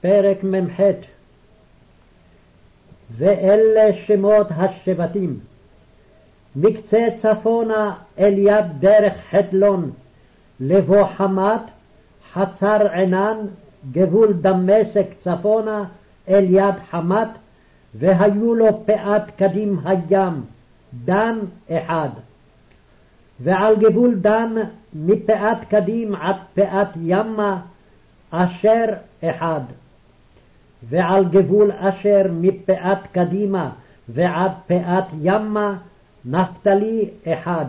פרק מ"ח. ואלה שמות השבטים. מקצה צפונה אל יד דרך חתלון לבוא חמת חצר עינן גבול דמשק צפונה אל יד חמת והיו לו פאת קדים הים דן אחד. ועל גבול דן מפאת קדים עד פאת ימה אשר אחד, ועל גבול אשר מפאת קדימה ועד פאת ימה נפתלי אחד,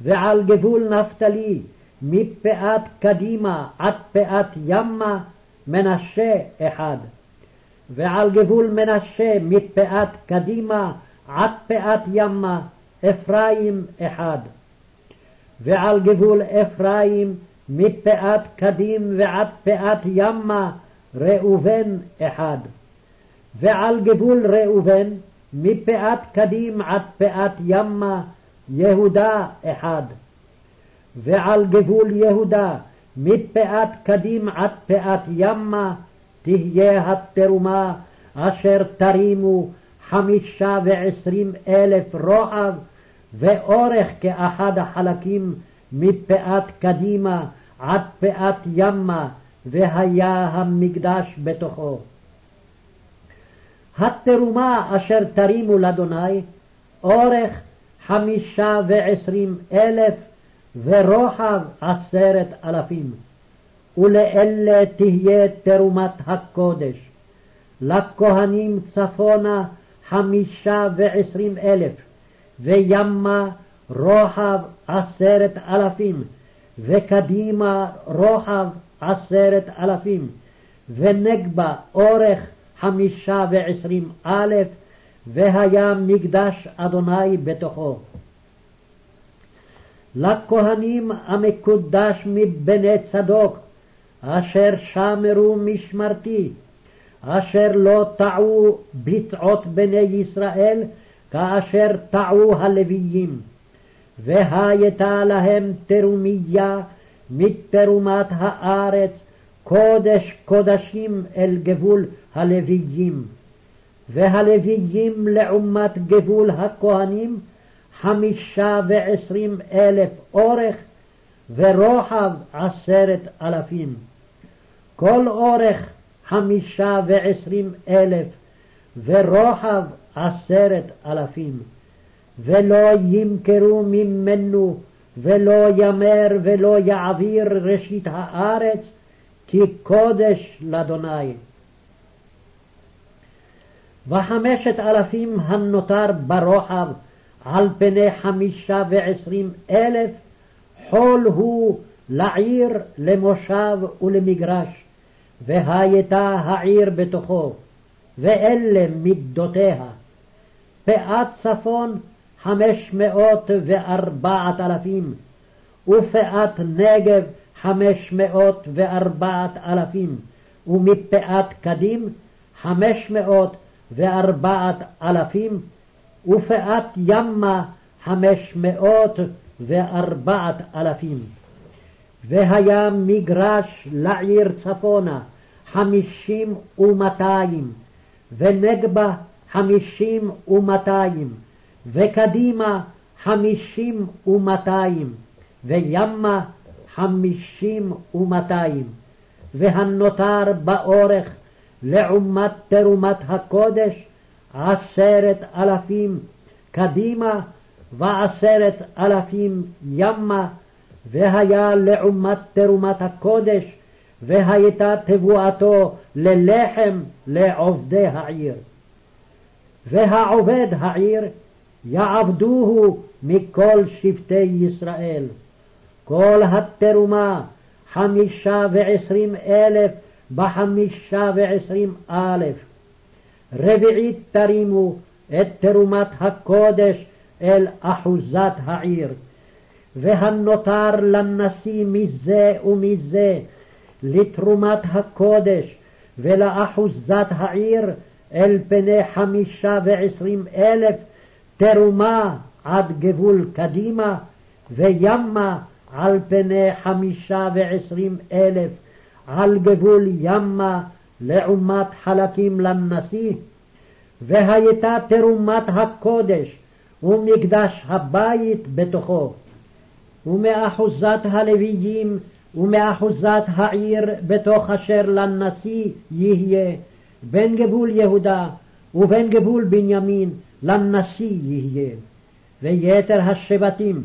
ועל גבול נפתלי מפאת קדימה עד פאת ימה מנשה אחד, ועל גבול מנשה מפאת קדימה עד פאת ימה אפרים אחד, ועל גבול אפרים מפאת קדים ועד פאת ימה ראובן אחד, ועל גבול ראובן מפאת קדים עד פאת ימה יהודה אחד, ועל גבול יהודה מפאת קדים עד פאת ימה תהיה התרומה אשר תרימו חמישה ועשרים אלף רוחב ואורך כאחד החלקים מפאת קדימה עד פאת ימה, והיה המקדש בתוכו. התרומה אשר תרימו לאדוני, אורך חמישה ועשרים אלף, ורוחב עשרת אלפים. ולאלה תהיה תרומת הקודש. לכהנים צפונה חמישה ועשרים אלף, וימה רוחב עשרת אלפים, וקדימה רוחב עשרת אלפים, ונגבה אורך חמישה ועשרים אלף, והיה מקדש אדוני בתוכו. לכהנים המקודש מבני צדוק, אשר שמרו משמרתי, אשר לא טעו ביצעות בני ישראל, כאשר טעו הלוויים. והייתה להם תרומיה מתרומת הארץ, קודש קודשים אל גבול הלוויים. והלוויים לעומת גבול הכהנים חמישה ועשרים אלף אורך ורוחב עשרת אלפים. כל אורך חמישה ועשרים אלף ורוחב עשרת אלפים. ולא ימכרו ממנו, ולא ימר ולא יעביר ראשית הארץ, כי קודש לאדוני. וחמשת אלפים הנותר ברוחב על פני חמישה ועשרים אלף, חול הוא לעיר, למושב ולמגרש, והייתה העיר בתוכו, ואלה מידותיה. פאת צפון חמש מאות וארבעת אלפים, ופאת נגב חמש מאות וארבעת אלפים, ומפאת קדים חמש מאות וארבעת אלפים, ופאת ימה חמש מאות וארבעת אלפים. והיה מגרש לעיר צפונה חמישים ומאתיים, ונגבה חמישים ומאתיים, וקדימה חמישים ומאתיים, וימה חמישים ומאתיים, והנותר באורך לעומת תרומת הקודש עשרת אלפים קדימה ועשרת אלפים ימה, והיה לעומת תרומת הקודש, והייתה תבואתו ללחם לעובדי העיר. והעובד העיר יעבדוהו מכל שבטי ישראל. כל התרומה חמישה ועשרים אלף בחמישה ועשרים אלף. רביעית תרימו את תרומת הקודש אל אחוזת העיר. והנותר לנשיא מזה ומזה לתרומת הקודש ולאחוזת העיר אל פני חמישה ועשרים אלף תרומה עד גבול קדימה, וימה על פני חמישה ועשרים אלף, על גבול ימה לעומת חלקים לנשיא, והייתה תרומת הקודש ומקדש הבית בתוכו, ומאחוזת הלוויים ומאחוזת העיר בתוך אשר לנשיא יהיה, בין גבול יהודה ובין גבול בנימין לנשיא יהיה. ויתר השבטים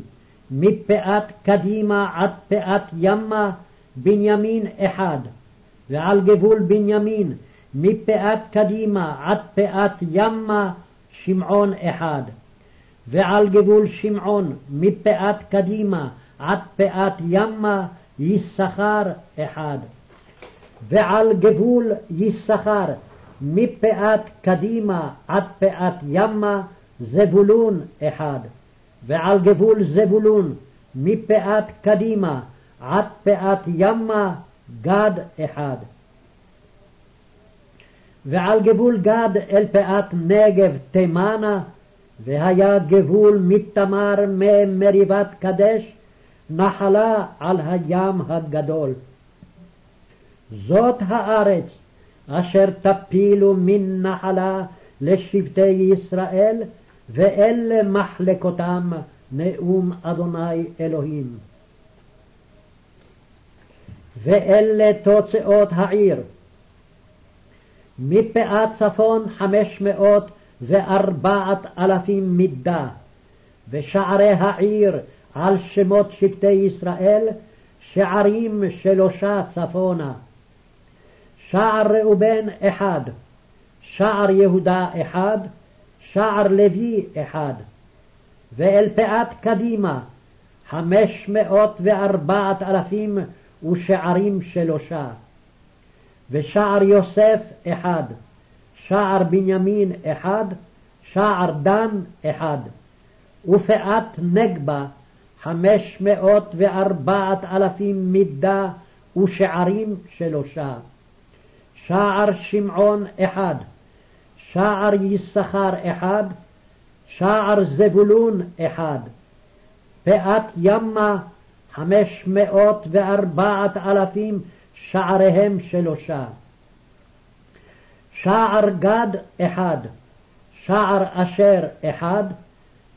מפאת קדימה עד פאת ימה בנימין אחד, ועל גבול בנימין מפאת קדימה עד פאת ימה שמעון אחד, ועל גבול שמעון מפאת קדימה עד פאת ימה יששכר אחד, ועל גבול יששכר מפאת קדימה עד פאת ימה זבולון אחד, ועל גבול זבולון מפאת קדימה עד פאת ימה גד אחד. ועל גבול גד אל פאת נגב תימנה, והיה גבול מתמר ממריבת קדש, נחלה על הים הגדול. זאת הארץ אשר תפילו מן נחלה לשבטי ישראל, ואלה מחלקותם נאום אדוני אלוהים. ואלה תוצאות העיר. מפאת צפון חמש מאות וארבעת אלפים מידה, ושערי העיר על שמות שבטי ישראל, שערים שלושה צפונה. שער ראובן אחד, שער יהודה אחד, שער לוי אחד, ואל פאת קדימה חמש מאות וארבעת אלפים ושערים שלושה, ושער יוסף אחד, שער בנימין אחד, שער דן אחד, ופאת נגבה חמש מאות וארבעת אלפים מידה ושערים שלושה. שער שמעון אחד, שער יששכר אחד, שער זבולון אחד, פאת ימה חמש מאות וארבעת אלפים שעריהם שלושה. שער גד אחד, שער אשר אחד,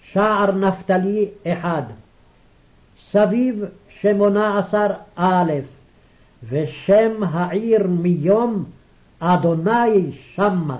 שער נפתלי אחד. סביב שמונה עשר א', ושם העיר מיום אדוני שמה.